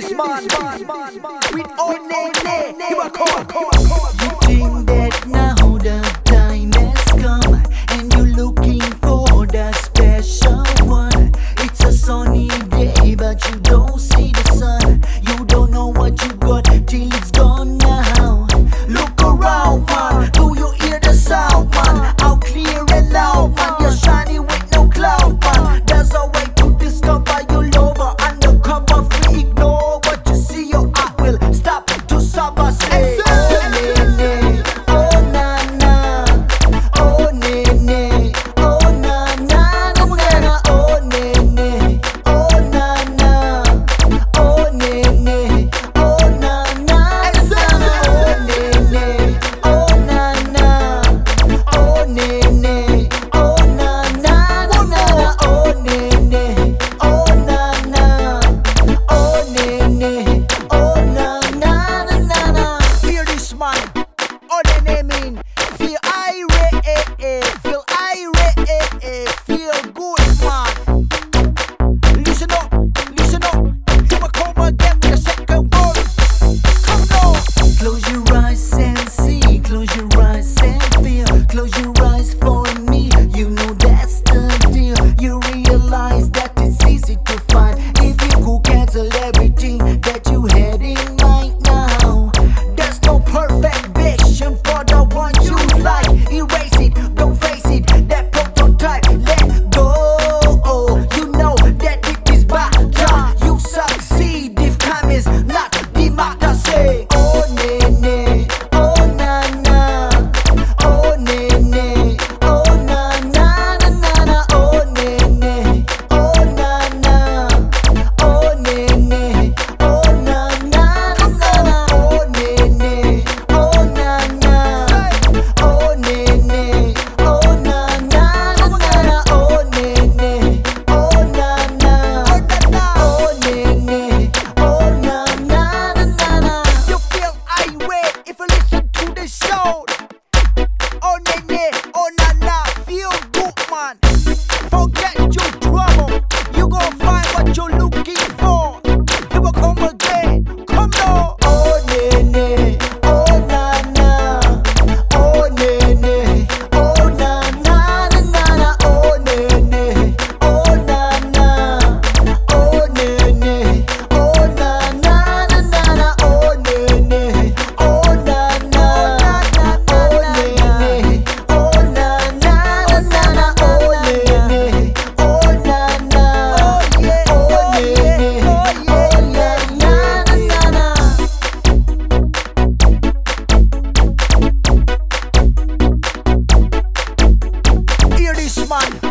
this man, with old name, name, you are called. You man,